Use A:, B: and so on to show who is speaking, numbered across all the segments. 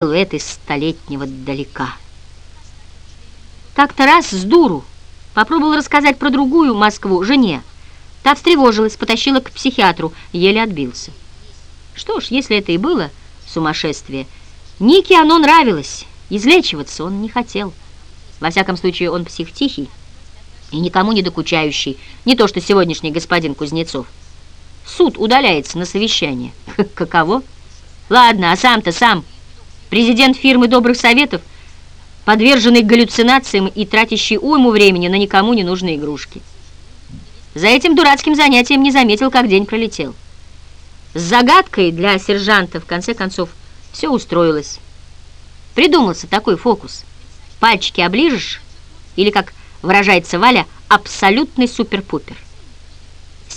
A: силуэт из столетнего далека. Как-то раз с дуру попробовал рассказать про другую Москву жене. Та встревожилась, потащила к психиатру, еле отбился. Что ж, если это и было сумасшествие, Нике оно нравилось, излечиваться он не хотел. Во всяком случае, он псих тихий и никому не докучающий, не то что сегодняшний господин Кузнецов. Суд удаляется на совещание. Каково? Ладно, а сам-то сам... Президент фирмы добрых советов, подверженный галлюцинациям и тратящий уйму времени на никому не нужные игрушки. За этим дурацким занятием не заметил, как день пролетел. С загадкой для сержанта, в конце концов, все устроилось. Придумался такой фокус. Пальчики оближешь, или, как выражается Валя, абсолютный супер-пупер.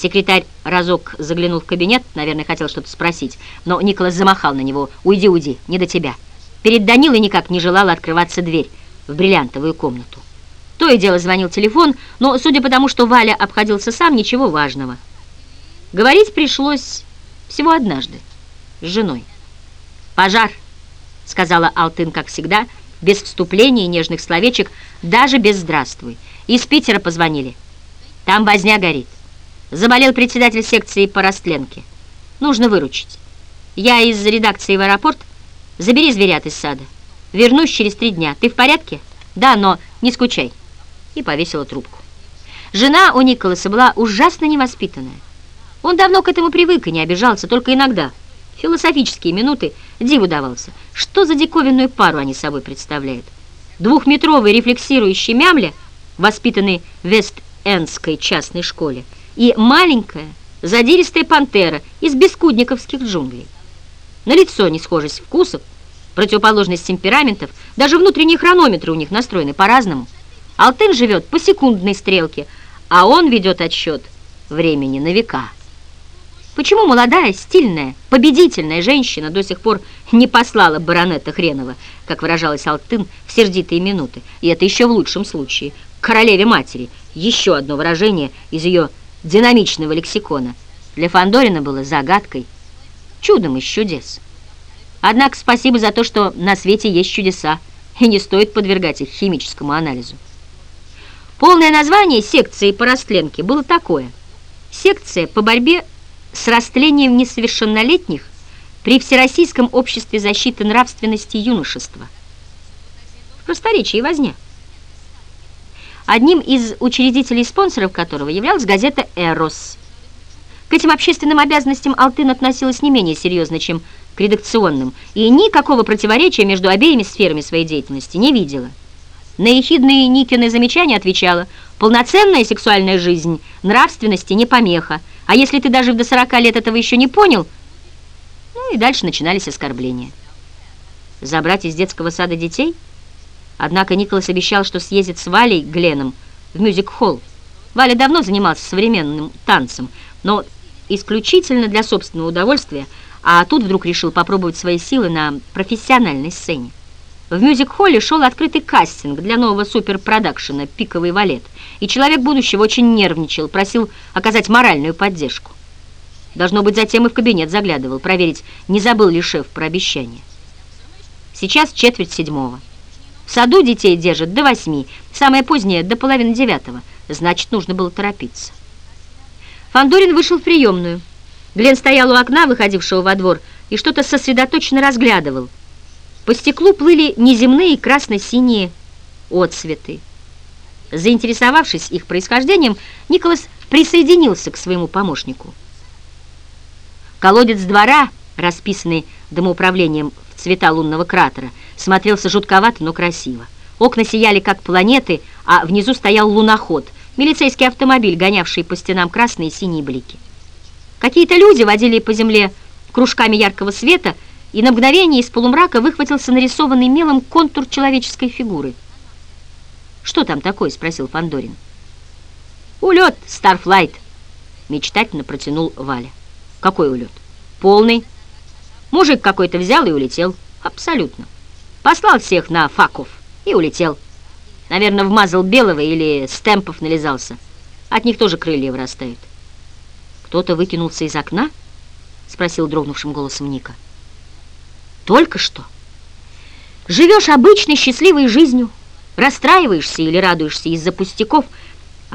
A: Секретарь разок заглянул в кабинет, наверное, хотел что-то спросить, но Николас замахал на него. «Уйди, уйди, не до тебя». Перед Данилой никак не желала открываться дверь в бриллиантовую комнату. То и дело звонил телефон, но, судя по тому, что Валя обходился сам, ничего важного. Говорить пришлось всего однажды с женой. «Пожар», — сказала Алтын, как всегда, без вступления и нежных словечек, даже без «здравствуй». Из Питера позвонили. Там возня горит. Заболел председатель секции по растленке. Нужно выручить. Я из редакции в аэропорт. Забери зверят из сада. Вернусь через три дня. Ты в порядке? Да, но не скучай. И повесила трубку. Жена у Николаса была ужасно невоспитанная. Он давно к этому привык и не обижался, только иногда. Философические минуты диву давался. Что за диковинную пару они собой представляют? Двухметровый рефлексирующий мямля, воспитанный в Вест-Эндской частной школе, и маленькая задиристая пантера из бескудниковских джунглей. На лицо несхожесть вкусов, противоположность темпераментов, даже внутренние хронометры у них настроены по-разному. Алтын живет по секундной стрелке, а он ведет отсчет времени на века. Почему молодая, стильная, победительная женщина до сих пор не послала баронета Хренова, как выражалась Алтын, в сердитые минуты, и это еще в лучшем случае, королеве-матери, еще одно выражение из ее динамичного лексикона для Фандорина было загадкой, чудом из чудес. Однако спасибо за то, что на свете есть чудеса, и не стоит подвергать их химическому анализу. Полное название секции по растленке было такое. Секция по борьбе с растлением несовершеннолетних при Всероссийском обществе защиты нравственности юношества. В просторечии и возне одним из учредителей и спонсоров которого являлась газета «Эрос». К этим общественным обязанностям Алтын относилась не менее серьезно, чем к редакционным, и никакого противоречия между обеими сферами своей деятельности не видела. На ехидные Никины замечания отвечала «Полноценная сексуальная жизнь нравственности не помеха, а если ты даже до 40 лет этого еще не понял...» Ну и дальше начинались оскорбления. Забрать из детского сада детей – Однако Николас обещал, что съездит с Валей Гленом в мюзик-холл. Валя давно занимался современным танцем, но исключительно для собственного удовольствия, а тут вдруг решил попробовать свои силы на профессиональной сцене. В мюзик-холле шел открытый кастинг для нового суперпродакшена «Пиковый валет», и человек будущего очень нервничал, просил оказать моральную поддержку. Должно быть, затем и в кабинет заглядывал, проверить, не забыл ли шеф про обещание. Сейчас четверть седьмого. В саду детей держат до восьми, самое позднее до половины девятого. Значит, нужно было торопиться. Фандорин вышел в приемную. Глен стоял у окна, выходившего во двор, и что-то сосредоточенно разглядывал. По стеклу плыли неземные красно-синие отцветы. Заинтересовавшись их происхождением, Николас присоединился к своему помощнику. Колодец двора, расписанный домоуправлением в цвета лунного кратера, смотрелся жутковато, но красиво. Окна сияли, как планеты, а внизу стоял луноход, милицейский автомобиль, гонявший по стенам красные и синие блики. Какие-то люди водили по земле кружками яркого света, и на мгновение из полумрака выхватился нарисованный мелом контур человеческой фигуры. «Что там такое?» — спросил Фандорин. «Улет, Старфлайт!» — мечтательно протянул Валя. «Какой улет?» «Полный. Мужик какой-то взял и улетел. Абсолютно». Послал всех на факов и улетел. Наверное, вмазал белого или стемпов нализался. От них тоже крылья вырастают. «Кто-то выкинулся из окна?» — спросил дрогнувшим голосом Ника. «Только что?» Живешь обычной счастливой жизнью, расстраиваешься или радуешься из-за пустяков –